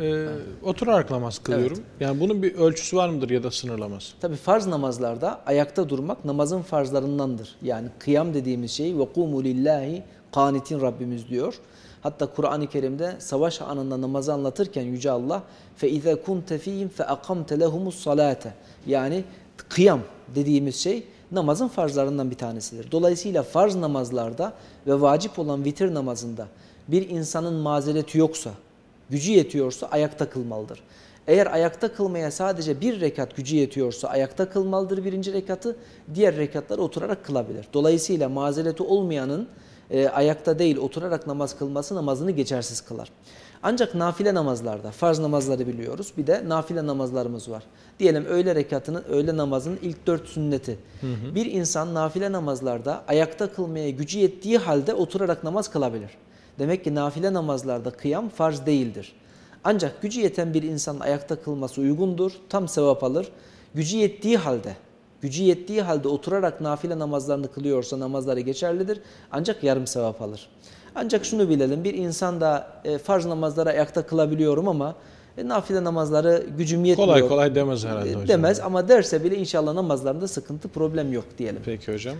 e, oturarak namaz kılıyorum. Yani bunun bir ölçüsü var mıdır ya da sınırlaması? Tabi farz namazlarda ayakta durmak namazın farzlarındandır. Yani kıyam dediğimiz şey ve kumu lillahi kanitin Rabbimiz diyor. Hatta Kur'an-ı Kerim'de savaş anında namazı anlatırken Yüce Allah kunte fihim fe akamte lehumus salate. Yani kıyam dediğimiz şey namazın farzlarından bir tanesidir. Dolayısıyla farz namazlarda ve vacip olan vitir namazında bir insanın mazereti yoksa, gücü yetiyorsa ayakta kılmalıdır. Eğer ayakta kılmaya sadece bir rekat gücü yetiyorsa ayakta kılmalıdır birinci rekatı, diğer rekatları oturarak kılabilir. Dolayısıyla mazereti olmayanın e, ayakta değil oturarak namaz kılması namazını geçersiz kılar. Ancak nafile namazlarda, farz namazları biliyoruz. Bir de nafile namazlarımız var. Diyelim öğle rekatının, öğle namazının ilk dört sünneti. Bir insan nafile namazlarda ayakta kılmaya gücü yettiği halde oturarak namaz kılabilir. Demek ki nafile namazlarda kıyam farz değildir. Ancak gücü yeten bir insanın ayakta kılması uygundur, tam sevap alır. Gücü yettiği halde, gücü yettiği halde oturarak nafile namazlarını kılıyorsa namazları geçerlidir. Ancak yarım sevap alır. Ancak şunu bilelim, bir insan da e, farz namazları ayakta kılabiliyorum ama e, nafile namazları gücüm yetmiyor. Kolay kolay demez herhalde e, hocam. Demez ama derse bile inşallah namazlarında sıkıntı, problem yok diyelim. Peki hocam.